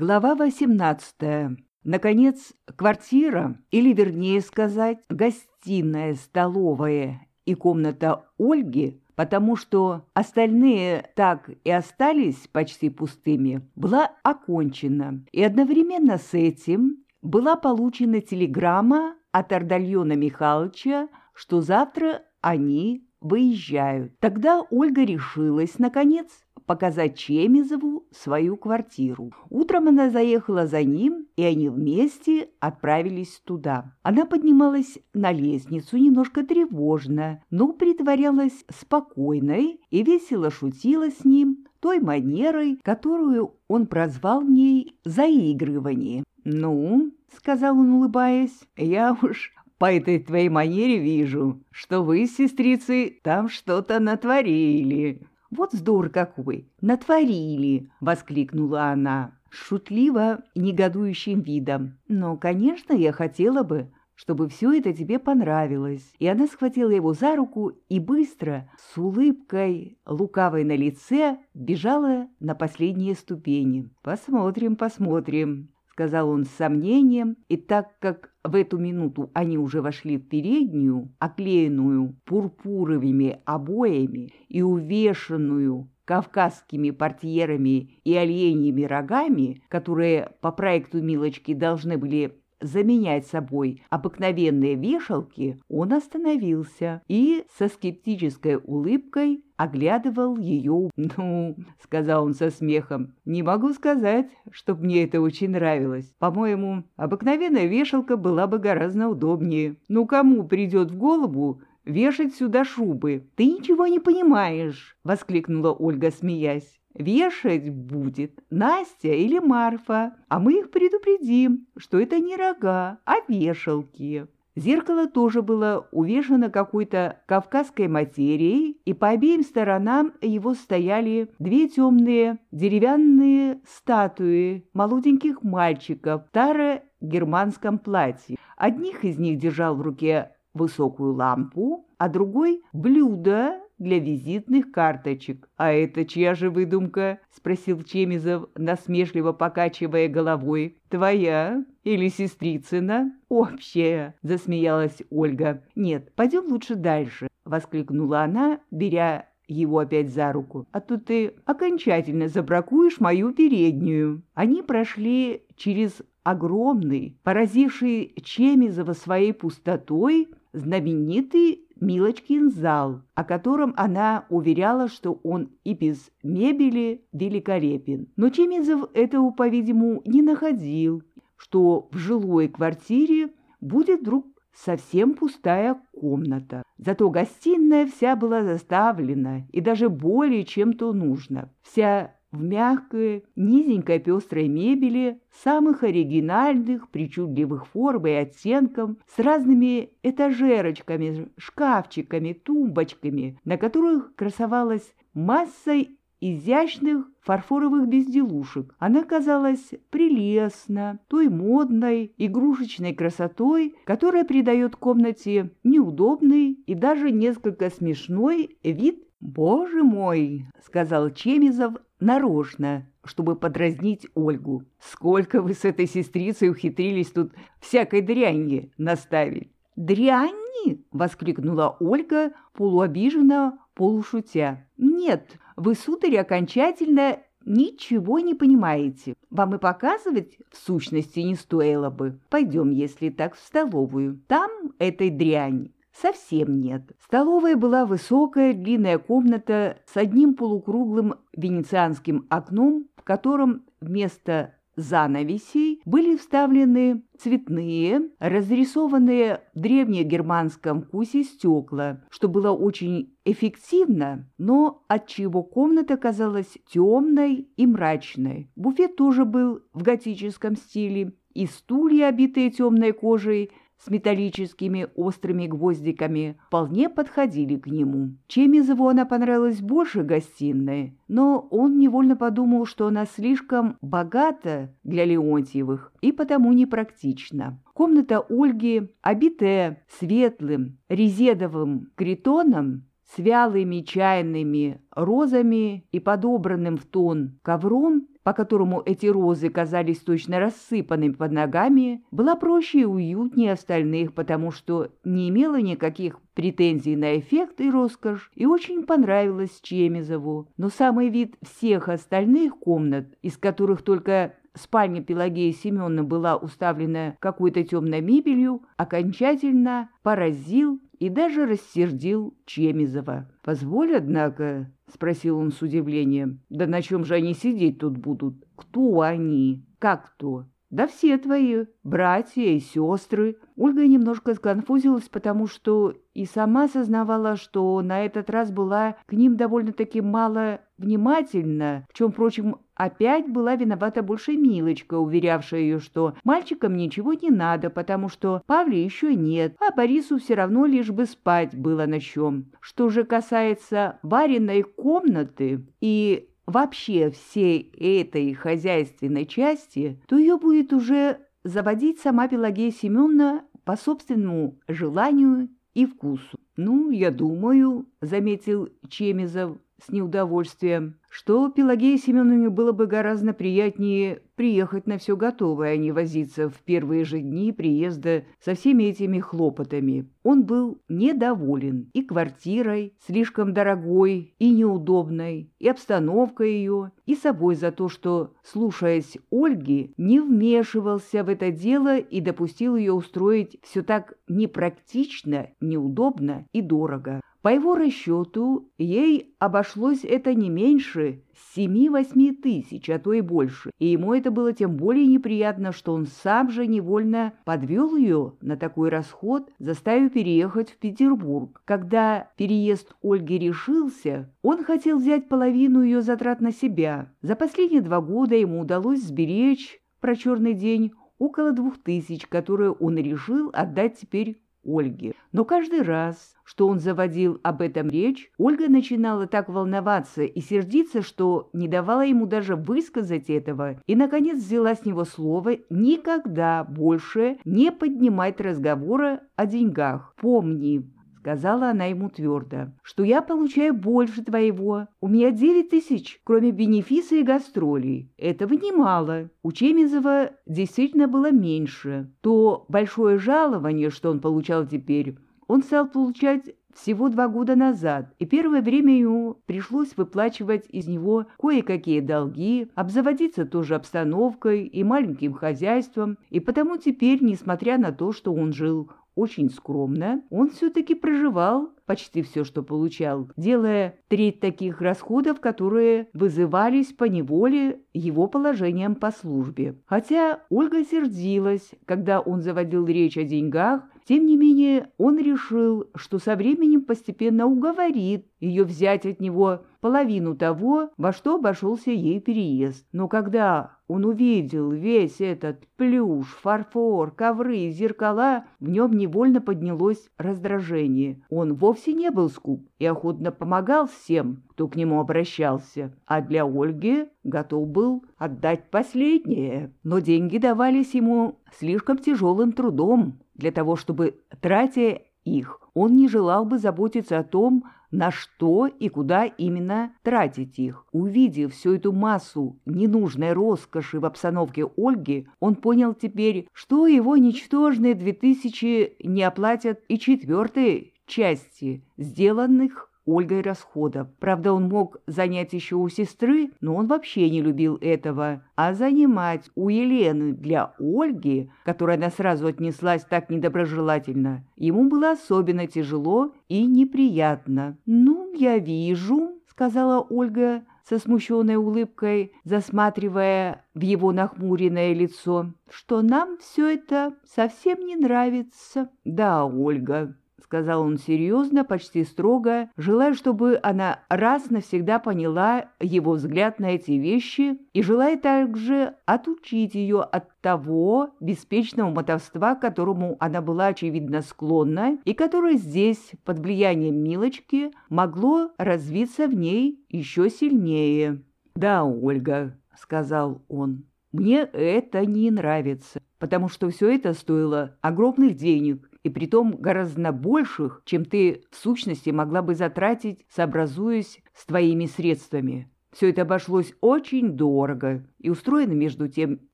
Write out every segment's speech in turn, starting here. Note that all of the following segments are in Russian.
Глава 18. Наконец, квартира, или, вернее сказать, гостиная, столовая и комната Ольги, потому что остальные так и остались почти пустыми, была окончена. И одновременно с этим была получена телеграмма от Ардальона Михайловича, что завтра они выезжают. Тогда Ольга решилась, наконец, показать Чемизову свою квартиру. Утром она заехала за ним, и они вместе отправились туда. Она поднималась на лестницу немножко тревожно, но притворялась спокойной и весело шутила с ним той манерой, которую он прозвал в ней заигрывание. «Ну», — сказал он, улыбаясь, — «я уж по этой твоей манере вижу, что вы с сестрицей там что-то натворили. «Вот здор какой! Натворили!» — воскликнула она, шутливо негодующим видом. «Но, конечно, я хотела бы, чтобы все это тебе понравилось». И она схватила его за руку и быстро, с улыбкой лукавой на лице, бежала на последние ступени. «Посмотрим, посмотрим», — сказал он с сомнением, и так как в эту минуту они уже вошли в переднюю, оклеенную пурпуровыми обоями и увешанную кавказскими портьерами и оленьими рогами, которые по проекту Милочки должны были заменять собой обыкновенные вешалки, он остановился и со скептической улыбкой оглядывал ее. «Ну, — сказал он со смехом, — не могу сказать, чтоб мне это очень нравилось. По-моему, обыкновенная вешалка была бы гораздо удобнее. Ну, кому придет в голову вешать сюда шубы?» «Ты ничего не понимаешь!» — воскликнула Ольга, смеясь. Вешать будет Настя или Марфа, а мы их предупредим, что это не рога, а вешалки. Зеркало тоже было увешано какой-то кавказской материей, и по обеим сторонам его стояли две темные деревянные статуи молоденьких мальчиков в старо-германском платье. Одних из них держал в руке высокую лампу, а другой — блюдо для визитных карточек. «А это чья же выдумка?» — спросил Чемизов, насмешливо покачивая головой. «Твоя или сестрицына?» «Общая!» — засмеялась Ольга. «Нет, пойдем лучше дальше», — воскликнула она, беря его опять за руку. «А то ты окончательно забракуешь мою переднюю». Они прошли через огромный, поразивший Чемизова своей пустотой, знаменитый Милочкин зал, о котором она уверяла, что он и без мебели великолепен. Но Чемизов этого, по-видимому, не находил, что в жилой квартире будет вдруг совсем пустая комната. Зато гостиная вся была заставлена, и даже более, чем то нужно. Вся в мягкой, низенькой пестрой мебели, самых оригинальных, причудливых форм и оттенков, с разными этажерочками, шкафчиками, тумбочками, на которых красовалась масса изящных фарфоровых безделушек. Она казалась прелестна, той модной, игрушечной красотой, которая придает комнате неудобный и даже несколько смешной вид «Боже мой!» — сказал Чемизов нарочно, чтобы подразнить Ольгу. «Сколько вы с этой сестрицей ухитрились тут всякой дряньи наставить!» «Дряньи?» — воскликнула Ольга, полуобиженно, полушутя. «Нет, вы, сударь, окончательно ничего не понимаете. Вам и показывать в сущности не стоило бы. Пойдем, если так, в столовую. Там этой дрянь совсем нет. Столовая была высокая, длинная комната с одним полукруглым венецианским окном, в котором вместо занавесей были вставлены цветные, разрисованные в древнегерманском вкусе стекла, что было очень эффективно, но отчего комната казалась темной и мрачной. Буфет тоже был в готическом стиле, и стулья, обитые темной кожей, с металлическими острыми гвоздиками вполне подходили к нему. Чемизову она понравилась больше гостиной, но он невольно подумал, что она слишком богата для Леонтьевых и потому непрактична. Комната Ольги, обитая светлым резедовым критоном, с вялыми чайными розами и подобранным в тон ковром, по которому эти розы казались точно рассыпанными под ногами, была проще и уютнее остальных, потому что не имела никаких претензий на эффект и роскошь, и очень понравилась Чемизову. Но самый вид всех остальных комнат, из которых только спальня Пелагеи Семеновны была уставлена какой-то темной мебелью, окончательно поразил и даже рассердил Чемизова. «Позволь, однако», — спросил он с удивлением, — «да на чем же они сидеть тут будут? Кто они? Как кто?» «Да все твои, братья и сестры». Ольга немножко сконфузилась, потому что и сама сознавала, что на этот раз была к ним довольно-таки мало внимательна, в чем, впрочем, опять была виновата больше Милочка, уверявшая ее, что мальчикам ничего не надо, потому что Павле еще нет, а Борису все равно лишь бы спать было на чем. Что же касается бариной комнаты и вообще всей этой хозяйственной части, то ее будет уже заводить сама Пелагея Семеновна по собственному желанию и вкусу. «Ну, я думаю», — заметил Чемизов с неудовольствием, что Пелагея Семеновне было бы гораздо приятнее приехать на все готовое, а не возиться в первые же дни приезда со всеми этими хлопотами. Он был недоволен и квартирой, слишком дорогой и неудобной, и обстановкой ее, и собой за то, что, слушаясь Ольги, не вмешивался в это дело и допустил ее устроить все так непрактично, неудобно и дорого. По его расчету, ей обошлось это не меньше семи-восьми тысяч, а то и больше, и ему это было тем более неприятно, что он сам же невольно подвел ее на такой расход, заставив переехать в Петербург. Когда переезд Ольги решился, он хотел взять половину ее затрат на себя. За последние два года ему удалось сберечь про черный день около двух тысяч, которые он решил отдать теперь Ольге. Но каждый раз, что он заводил об этом речь, Ольга начинала так волноваться и сердиться, что не давала ему даже высказать этого, и, наконец, взяла с него слово никогда больше не поднимать разговора о деньгах. «Помни, — сказала она ему твердо, — что я получаю больше твоего. У меня девять тысяч, кроме бенефиса и гастролей. Этого немало. У Чемизова действительно было меньше. То большое жалование, что он получал теперь, он стал получать всего два года назад, и первое время ему пришлось выплачивать из него кое-какие долги, обзаводиться тоже обстановкой и маленьким хозяйством, и потому теперь, несмотря на то, что он жил очень скромно, он все-таки проживал почти все, что получал, делая треть таких расходов, которые вызывались по неволе его положением по службе. Хотя Ольга сердилась, когда он заводил речь о деньгах, тем не менее он решил, что со временем постепенно уговорит ее взять от него половину того, во что обошелся ей переезд. Но когда он увидел весь этот плюш, фарфор, ковры, зеркала, в нем невольно поднялось раздражение. Он вовсе не был скуп и охотно помогал всем, кто к нему обращался, а для Ольги готов был отдать последнее. Но деньги давались ему слишком тяжелым трудом для того, чтобы, тратя их, он не желал бы заботиться о том, на что и куда именно тратить их. Увидев всю эту массу ненужной роскоши в обстановке Ольги, он понял теперь, что его ничтожные две тысячи не оплатят и четвертой части сделанных Ольгой расходов. Правда, он мог занять еще у сестры, но он вообще не любил этого. А занимать у Елены для Ольги, которой она сразу отнеслась так недоброжелательно, ему было особенно тяжело и неприятно. «Ну, я вижу», — сказала Ольга, со смущенной улыбкой, засматривая в его нахмуренное лицо, что нам все это совсем не нравится. «Да, Ольга», — сказал он серьезно, почти строго, желая, чтобы она раз навсегда поняла его взгляд на эти вещи и желая также отучить ее от того беспечного мотовства, к которому она была, очевидно, склонна, и которое здесь, под влиянием Милочки, могло развиться в ней еще сильнее. «Да, Ольга», — сказал он, — «мне это не нравится, потому что все это стоило огромных денег, и притом гораздо больших, чем ты в сущности могла бы затратить, сообразуясь с твоими средствами. Все это обошлось очень дорого и устроено, между тем,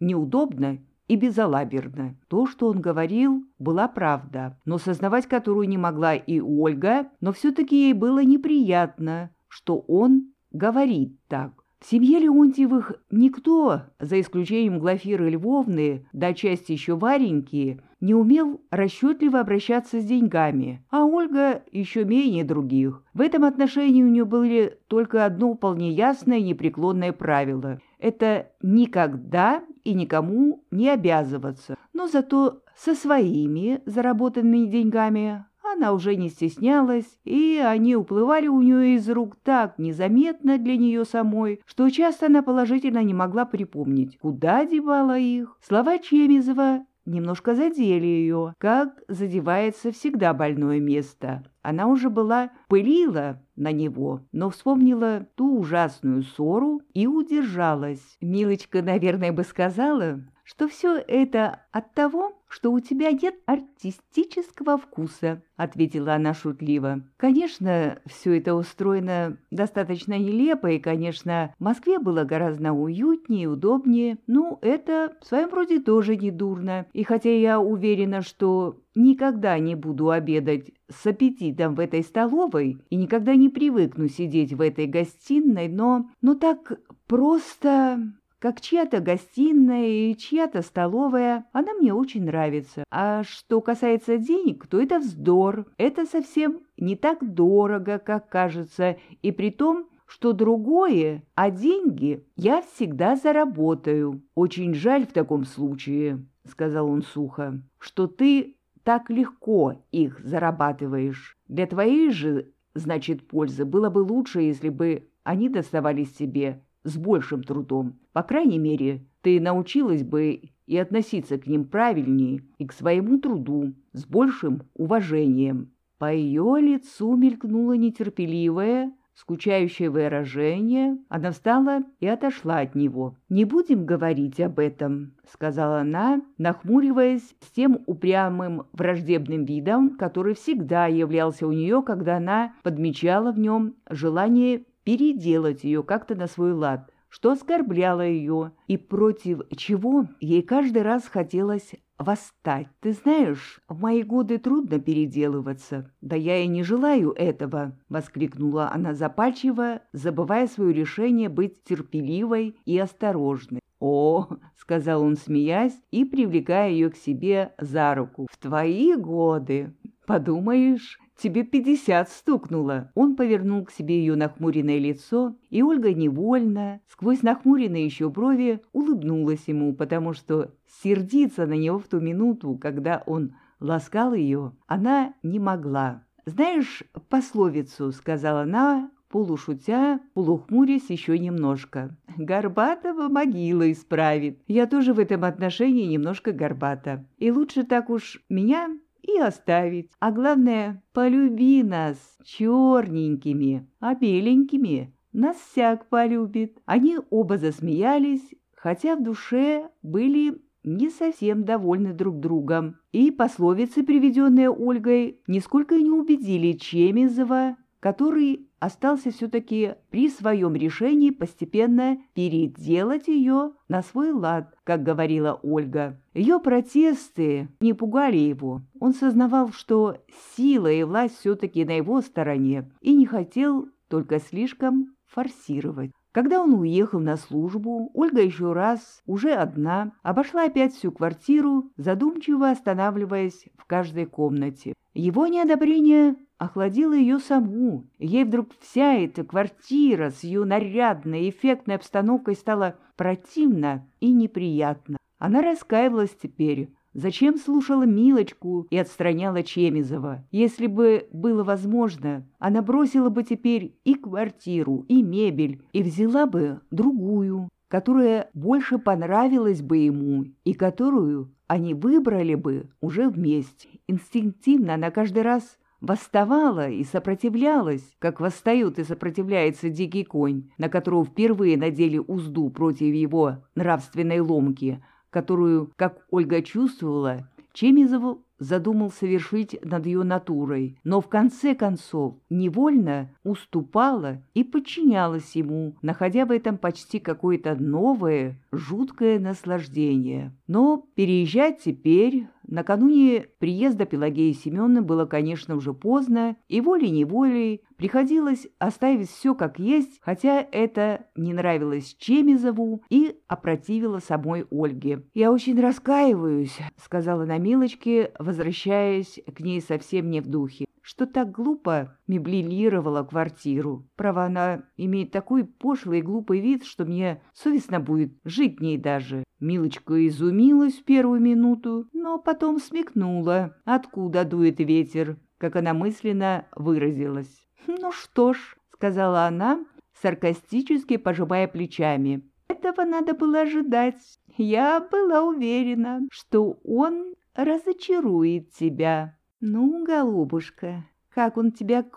неудобно и безалаберно. То, что он говорил, была правда, но сознавать которую не могла и Ольга, но все-таки ей было неприятно, что он говорит так. В семье Леонтьевых никто, за исключением Глафиры Львовны, да части еще Вареньки, не умел расчетливо обращаться с деньгами, а Ольга еще менее других. В этом отношении у нее были только одно вполне ясное непреклонное правило – это никогда и никому не обязываться, но зато со своими заработанными деньгами она уже не стеснялась, и они уплывали у нее из рук так незаметно для нее самой, что часто она положительно не могла припомнить, куда девала их. Слова Чемизова немножко задели ее, как задевается всегда больное место. Она уже была пылила на него, но вспомнила ту ужасную ссору и удержалась. Милочка, наверное, бы сказала, что все это от того, что у тебя нет артистического вкуса», — ответила она шутливо. «Конечно, все это устроено достаточно нелепо, и, конечно, в Москве было гораздо уютнее и удобнее. Ну, это в своем роде тоже не дурно. И хотя я уверена, что никогда не буду обедать с аппетитом в этой столовой и никогда не привыкну сидеть в этой гостиной, но, но так просто как чья-то гостиная и чья-то столовая, она мне очень нравится. А что касается денег, то это вздор. Это совсем не так дорого, как кажется, и при том, что другое, а деньги я всегда заработаю. Очень жаль в таком случае, — сказал он сухо, — что ты так легко их зарабатываешь. Для твоей же, значит, пользы было бы лучше, если бы они доставались тебе с большим трудом. По крайней мере, ты научилась бы и относиться к ним правильнее и к своему труду с большим уважением. По ее лицу мелькнуло нетерпеливое, скучающее выражение, она встала и отошла от него. «Не будем говорить об этом», — сказала она, нахмуриваясь с тем упрямым враждебным видом, который всегда являлся у нее, когда она подмечала в нем желание переделать ее как-то на свой лад, что оскорбляло ее и против чего ей каждый раз хотелось восстать. Ты знаешь, в мои годы трудно переделываться. Да я и не желаю этого, — воскликнула она запальчиво, забывая свое решение быть терпеливой и осторожной. «О!» — сказал он, смеясь и привлекая ее к себе за руку. «В твои годы! Подумаешь, тебе пятьдесят стукнуло». Он повернул к себе ее нахмуренное лицо, и Ольга невольно, сквозь нахмуренные еще брови, улыбнулась ему, потому что сердиться на него в ту минуту, когда он ласкал ее, она не могла. «Знаешь пословицу?» — сказала она, полушутя, полухмурясь еще немножко. «Горбатого могила исправит. Я тоже в этом отношении немножко горбата. И лучше так уж меня и оставить. А главное, полюби нас черненькими, а беленькими нас всяк полюбит. Они оба засмеялись, хотя в душе были не совсем довольны друг другом. И пословицы, приведенные Ольгой, нисколько не убедили Чемизова, который остался все-таки при своем решении постепенно переделать ее на свой лад, как говорила Ольга. Ее протесты не пугали его. Он сознавал, что сила и власть все-таки на его стороне, и не хотел только слишком форсировать. Когда он уехал на службу, Ольга еще раз, уже одна, обошла опять всю квартиру, задумчиво останавливаясь в каждой комнате. Его неодобрение охладила ее саму. Ей вдруг вся эта квартира с ее нарядной, эффектной обстановкой стала противна и неприятна. Она раскаивалась теперь. Зачем слушала Милочку и отстраняла Чемизова? Если бы было возможно, она бросила бы теперь и квартиру, и мебель, и взяла бы другую, которая больше понравилась бы ему и которую они выбрали бы уже вместе. Инстинктивно она каждый раз восставала и сопротивлялась, как восстает и сопротивляется дикий конь, на которого впервые надели узду против его нравственной ломки, которую, как Ольга чувствовала, Чемизов задумал совершить над ее натурой, но в конце концов невольно уступала и подчинялась ему, находя в этом почти какое-то новое, жуткое наслаждение. Но переезжать теперь, накануне приезда Пелагеи Семеновны, было, конечно, уже поздно, и волей-неволей приходилось оставить все как есть, хотя это не нравилось Чемизову и опротивило самой Ольге. «Я очень раскаиваюсь», — сказала на Милочке, возвращаясь к ней совсем не в духе, что так глупо меблировала квартиру. Право, она имеет такой пошлый и глупый вид, что мне совестно будет жить в ней даже. Милочка изумилась в первую минуту, но потом смекнула, откуда дует ветер, как она мысленно выразилась. «Ну что ж», — сказала она, саркастически пожимая плечами, этого надо было ожидать. Я была уверена, что он разочарует тебя. Ну, голубушка, как он тебя к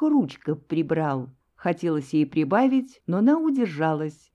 прибрал. Хотелось ей прибавить, но она удержалась